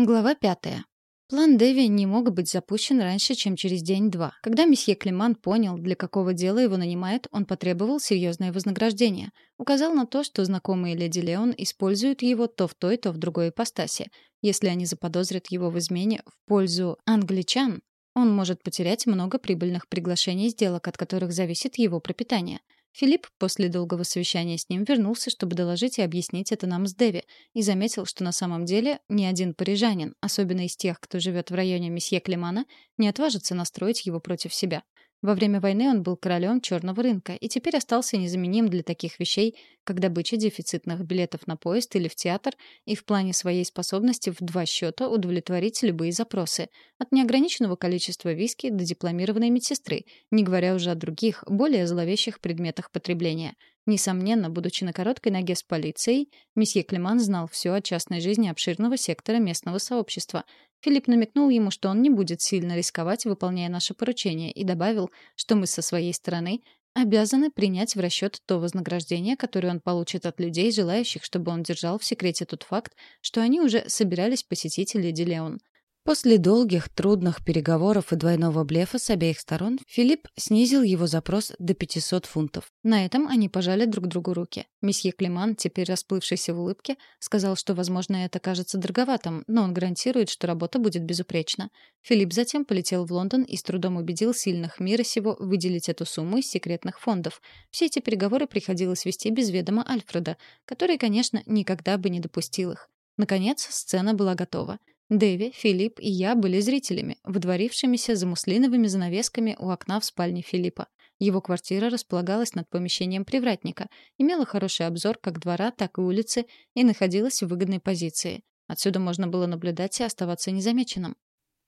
Глава пятая. План Дэви не мог быть запущен раньше, чем через день-два. Когда месье Климан понял, для какого дела его нанимают, он потребовал серьезное вознаграждение. Указал на то, что знакомые леди Леон используют его то в той, то в другой ипостаси. Если они заподозрят его в измене в пользу англичан, он может потерять много прибыльных приглашений сделок, от которых зависит его пропитание — Филипп после долгого совещания с ним вернулся, чтобы доложить и объяснить это нам с Дэви, и заметил, что на самом деле ни один парижанин, особенно из тех, кто живет в районе месье Климана, не отважится настроить его против себя. Во время войны он был королем черного рынка и теперь остался незаменим для таких вещей, как добыча дефицитных билетов на поезд или в театр, и в плане своей способности в два счета удовлетворить любые запросы, от неограниченного количества виски до дипломированной медсестры, не говоря уже о других, более зловещих предметах потребления. Несомненно, будучи на короткой ноге с полицией, месье Клеман знал все о частной жизни обширного сектора местного сообщества. Филипп намекнул ему, что он не будет сильно рисковать, выполняя наше поручение, и добавил, что мы со своей стороны обязаны принять в расчет то вознаграждение, которое он получит от людей, желающих, чтобы он держал в секрете тот факт, что они уже собирались посетить леди Леон. После долгих, трудных переговоров и двойного блефа с обеих сторон Филипп снизил его запрос до 500 фунтов. На этом они пожали друг другу руки. Месье Климан, теперь расплывшийся в улыбке, сказал, что, возможно, это кажется дороговатым, но он гарантирует, что работа будет безупречна. Филипп затем полетел в Лондон и с трудом убедил сильных мира сего выделить эту сумму из секретных фондов. Все эти переговоры приходилось вести без ведома Альфреда, который, конечно, никогда бы не допустил их. Наконец, сцена была готова. Дэви, Филипп и я были зрителями, выдворившимися за муслиновыми занавесками у окна в спальне Филиппа. Его квартира располагалась над помещением привратника, имела хороший обзор как двора, так и улицы и находилась в выгодной позиции. Отсюда можно было наблюдать и оставаться незамеченным.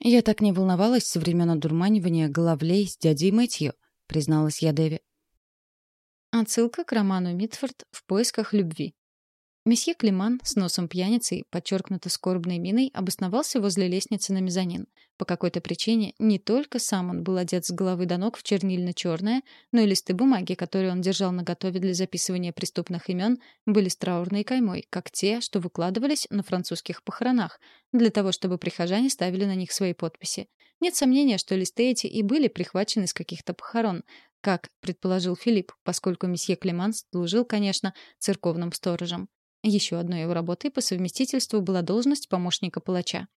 «Я так не волновалась со времен одурманивания головлей с дядей Мэтью», — призналась я Дэви. Отсылка к роману Митфорд «В поисках любви». Месье Климан с носом пьяницы и подчеркнуто скорбной миной обосновался возле лестницы на мезонин. По какой-то причине не только сам он был одет с головы до ног в чернильно-черное, но и листы бумаги, которые он держал наготове для записывания преступных имен, были с траурной каймой, как те, что выкладывались на французских похоронах, для того, чтобы прихожане ставили на них свои подписи. Нет сомнения, что листы эти и были прихвачены с каких-то похорон, как предположил Филипп, поскольку месье Климан служил, конечно, церковным сторожем. Еще одной его работой по совместительству была должность помощника палача.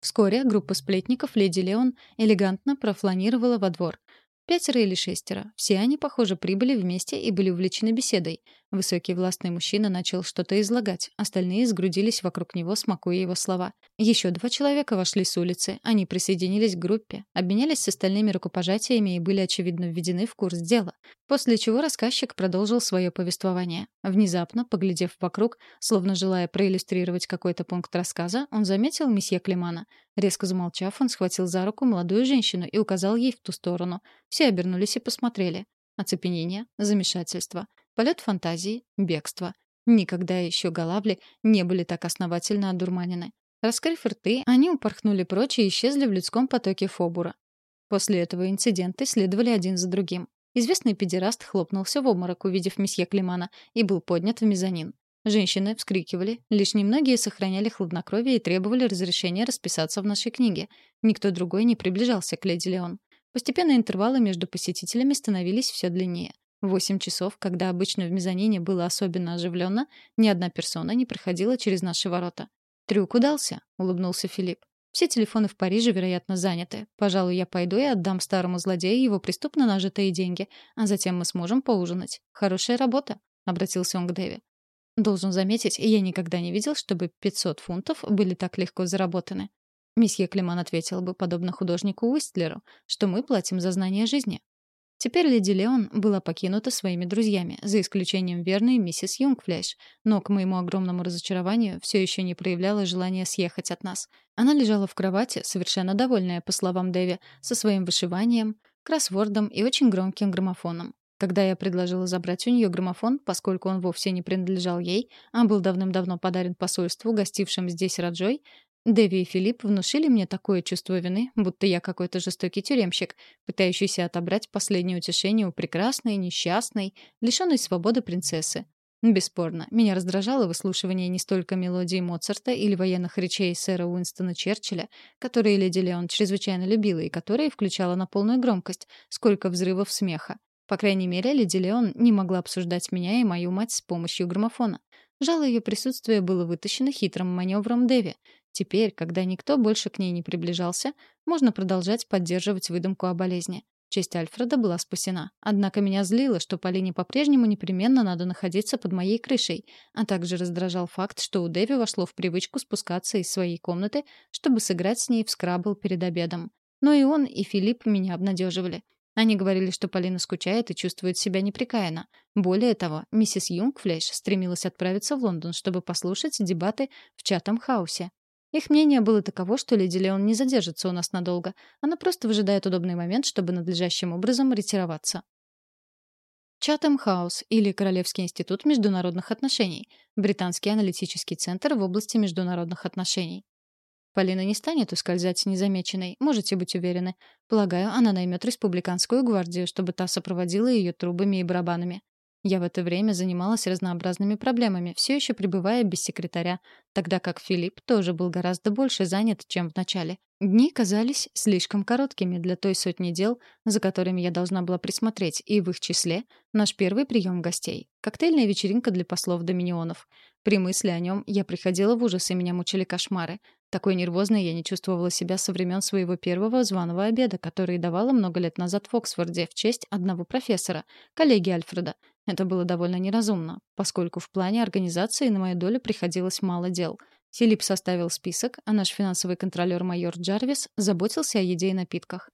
Вскоре группа сплетников леди Леон элегантно профланировала во двор. Пятеро или шестеро. Все они, похоже, прибыли вместе и были увлечены беседой. Высокий властный мужчина начал что-то излагать. Остальные сгрудились вокруг него, смакуя его слова. Еще два человека вошли с улицы. Они присоединились к группе, обменялись с остальными рукопожатиями и были, очевидно, введены в курс дела. После чего рассказчик продолжил свое повествование. Внезапно, поглядев вокруг, словно желая проиллюстрировать какой-то пункт рассказа, он заметил месье Климана. Резко замолчав, он схватил за руку молодую женщину и указал ей в ту сторону. Все обернулись и посмотрели. Оцепенение, замешательство, полет фантазии, бегство. Никогда еще Галавли не были так основательно одурманены. Раскрыв рты, они упорхнули прочь и исчезли в людском потоке Фобура. После этого инциденты следовали один за другим. Известный педераст хлопнулся в обморок, увидев месье Климана, и был поднят в мезонин. Женщины вскрикивали, лишь немногие сохраняли хладнокровие и требовали разрешения расписаться в нашей книге. Никто другой не приближался к леди Леон. Постепенно интервалы между посетителями становились все длиннее. В восемь часов, когда обычно в мезонине было особенно оживленно, ни одна персона не проходила через наши ворота. «Трюк удался», — улыбнулся Филипп. «Все телефоны в Париже, вероятно, заняты. Пожалуй, я пойду и отдам старому злодею его преступно нажитые деньги, а затем мы сможем поужинать. Хорошая работа», — обратился он к Дэви. Должен заметить, я никогда не видел, чтобы 500 фунтов были так легко заработаны. Месье Климан ответил бы, подобно художнику Уистлеру, что мы платим за знание жизни. Теперь леди Леон была покинута своими друзьями, за исключением верной миссис Юнгфлеш, но, к моему огромному разочарованию, все еще не проявляла желания съехать от нас. Она лежала в кровати, совершенно довольная, по словам Дэви, со своим вышиванием, кроссвордом и очень громким граммофоном. Когда я предложила забрать у нее граммофон, поскольку он вовсе не принадлежал ей, а был давным-давно подарен посольству, гостившим здесь Раджой, Дэви и Филипп внушили мне такое чувство вины, будто я какой-то жестокий тюремщик, пытающийся отобрать последнее утешение у прекрасной, несчастной, лишенной свободы принцессы. Бесспорно, меня раздражало выслушивание не столько мелодии Моцарта или военных речей сэра Уинстона Черчилля, которые леди Леон чрезвычайно любила и которые включала на полную громкость, сколько взрывов смеха. По крайней мере, леди Леон не могла обсуждать меня и мою мать с помощью граммофона. Жало ее присутствие было вытащено хитрым маневром Дэви. Теперь, когда никто больше к ней не приближался, можно продолжать поддерживать выдумку о болезни. Честь Альфреда была спасена. Однако меня злило, что Полине по-прежнему непременно надо находиться под моей крышей, а также раздражал факт, что у Дэви вошло в привычку спускаться из своей комнаты, чтобы сыграть с ней в скрабл перед обедом. Но и он, и Филипп меня обнадеживали. Они говорили, что Полина скучает и чувствует себя неприкаянно. Более того, миссис Юнгфлеш стремилась отправиться в Лондон, чтобы послушать дебаты в Чатам-хаусе. Их мнение было таково, что леди Леон не задержится у нас надолго. Она просто выжидает удобный момент, чтобы надлежащим образом ретироваться. Чатам Хаус или Королевский институт международных отношений, британский аналитический центр в области международных отношений. Полина не станет ускользать незамеченной, можете быть уверены. Полагаю, она наймет республиканскую гвардию, чтобы та сопроводила ее трубами и барабанами. Я в это время занималась разнообразными проблемами, все еще пребывая без секретаря, тогда как Филипп тоже был гораздо больше занят, чем в начале. Дни казались слишком короткими для той сотни дел, за которыми я должна была присмотреть, и в их числе наш первый прием гостей — коктейльная вечеринка для послов-доминионов. При мысли о нем я приходила в ужас, и меня мучили кошмары. Такой нервозной я не чувствовала себя со времен своего первого званого обеда, который давала много лет назад в Оксфорде в честь одного профессора, коллеги Альфреда — это было довольно неразумно, поскольку в плане организации на мою долю приходилось мало дел. Филипп составил список, а наш финансовый контролер майор Джарвис заботился о еде и напитках.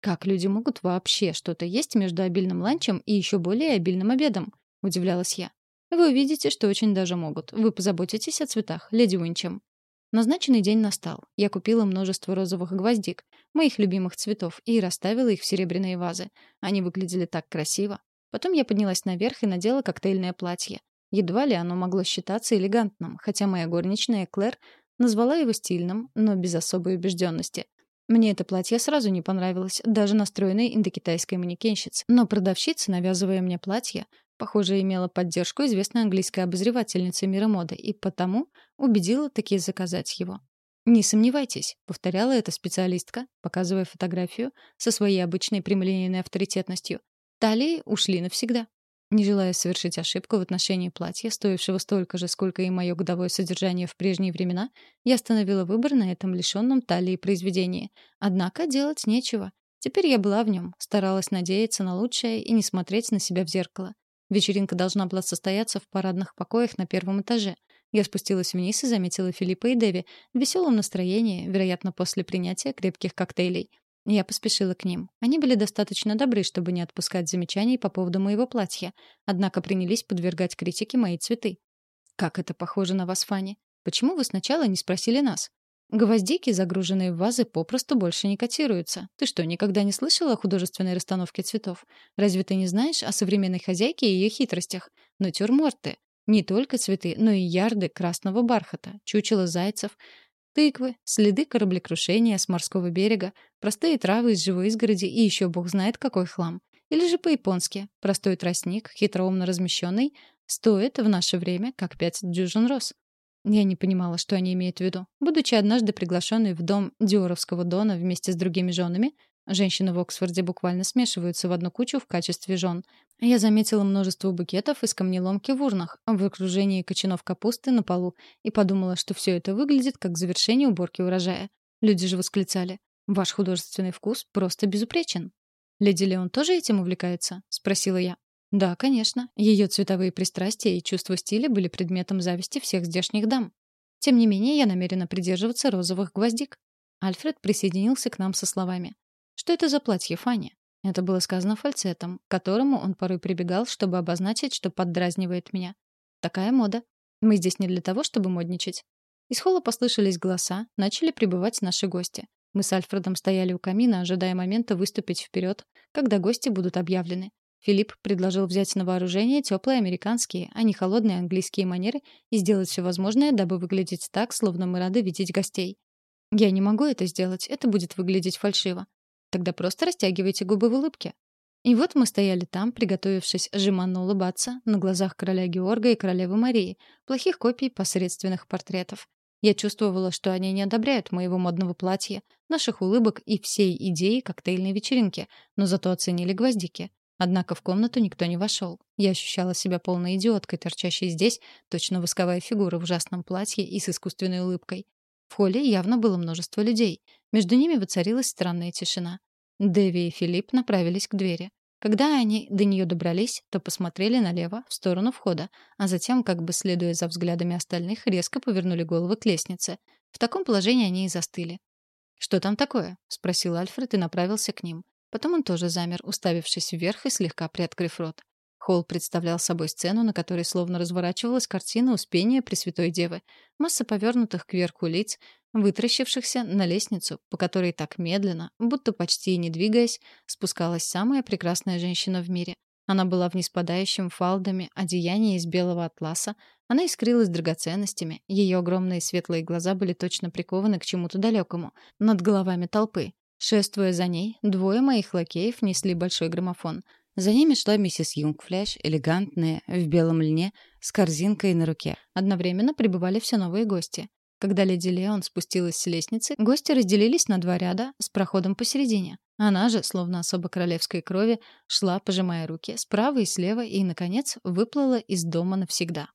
«Как люди могут вообще что-то есть между обильным ланчем и еще более обильным обедом?» — удивлялась я. «Вы увидите, что очень даже могут. Вы позаботитесь о цветах, леди Уинчем». Назначенный день настал. Я купила множество розовых гвоздик, моих любимых цветов, и расставила их в серебряные вазы. Они выглядели так красиво. Потом я поднялась наверх и надела коктейльное платье. Едва ли оно могло считаться элегантным, хотя моя горничная Клэр назвала его стильным, но без особой убежденности. Мне это платье сразу не понравилось, даже настроенной индокитайской манекенщице. Но продавщица, навязывая мне платье, похоже, имела поддержку известной английской обозревательницы мира моды и потому убедила таки заказать его. «Не сомневайтесь», — повторяла эта специалистка, показывая фотографию со своей обычной прямолинейной авторитетностью. Талии ушли навсегда. Не желая совершить ошибку в отношении платья, стоившего столько же, сколько и мое годовое содержание в прежние времена, я остановила выбор на этом лишенном талии произведении. Однако делать нечего. Теперь я была в нем, старалась надеяться на лучшее и не смотреть на себя в зеркало. Вечеринка должна была состояться в парадных покоях на первом этаже. Я спустилась вниз и заметила Филиппа и Деви в веселом настроении, вероятно, после принятия крепких коктейлей. Я поспешила к ним. Они были достаточно добры, чтобы не отпускать замечаний по поводу моего платья, однако принялись подвергать критике мои цветы. «Как это похоже на вас, Фанни? Почему вы сначала не спросили нас?» «Гвоздики, загруженные в вазы, попросту больше не котируются. Ты что, никогда не слышала о художественной расстановке цветов? Разве ты не знаешь о современной хозяйке и ее хитростях? Натюрморты. Не только цветы, но и ярды красного бархата, чучело зайцев, Тыквы, следы кораблекрушения с морского берега, простые травы из живой изгороди и еще бог знает какой хлам. Или же по-японски. Простой тростник, хитроумно размещенный, стоит в наше время как пять дюжин роз. Я не понимала, что они имеют в виду. Будучи однажды приглашенной в дом Диоровского Дона вместе с другими женами, Женщины в Оксфорде буквально смешиваются в одну кучу в качестве жен. Я заметила множество букетов из камнеломки в урнах, в окружении кочанов капусты на полу, и подумала, что все это выглядит как завершение уборки урожая. Люди же восклицали. «Ваш художественный вкус просто безупречен». «Леди Леон тоже этим увлекается?» — спросила я. «Да, конечно. Ее цветовые пристрастия и чувство стиля были предметом зависти всех здешних дам. Тем не менее, я намерена придерживаться розовых гвоздик». Альфред присоединился к нам со словами. «Что это за платье, Фанни?» Это было сказано фальцетом, к которому он порой прибегал, чтобы обозначить, что поддразнивает меня. «Такая мода. Мы здесь не для того, чтобы модничать». Из холла послышались голоса, начали прибывать наши гости. Мы с Альфредом стояли у камина, ожидая момента выступить вперед, когда гости будут объявлены. Филипп предложил взять на вооружение теплые американские, а не холодные английские манеры и сделать все возможное, дабы выглядеть так, словно мы рады видеть гостей. Я не могу это сделать, это будет выглядеть фальшиво. Тогда просто растягивайте губы в улыбке. И вот мы стояли там, приготовившись жеманно улыбаться, на глазах короля Георга и королевы Марии, плохих копий посредственных портретов. Я чувствовала, что они не одобряют моего модного платья, наших улыбок и всей идеи коктейльной вечеринки, но зато оценили гвоздики. Однако в комнату никто не вошел. Я ощущала себя полной идиоткой, торчащей здесь, точно восковая фигура в ужасном платье и с искусственной улыбкой. В холле явно было множество людей. Между ними воцарилась странная тишина. Дэви и Филипп направились к двери. Когда они до нее добрались, то посмотрели налево, в сторону входа, а затем, как бы следуя за взглядами остальных, резко повернули головы к лестнице. В таком положении они и застыли. «Что там такое?» — спросил Альфред и направился к ним. Потом он тоже замер, уставившись вверх и слегка приоткрыв рот. Холл представлял собой сцену, на которой словно разворачивалась картина Успения Пресвятой Девы. Масса повернутых кверху лиц, вытращившихся на лестницу, по которой так медленно, будто почти не двигаясь, спускалась самая прекрасная женщина в мире. Она была в неспадающем фалдами одеянии из белого атласа, она искрилась драгоценностями, ее огромные светлые глаза были точно прикованы к чему-то далекому, над головами толпы. Шествуя за ней, двое моих лакеев несли большой граммофон. За ними шла миссис Юнгфляш, элегантная, в белом льне, с корзинкой на руке. Одновременно прибывали все новые гости. Когда леди Леон спустилась с лестницы, гости разделились на два ряда с проходом посередине. Она же, словно особо королевской крови, шла, пожимая руки, справа и слева, и, наконец, выплыла из дома навсегда.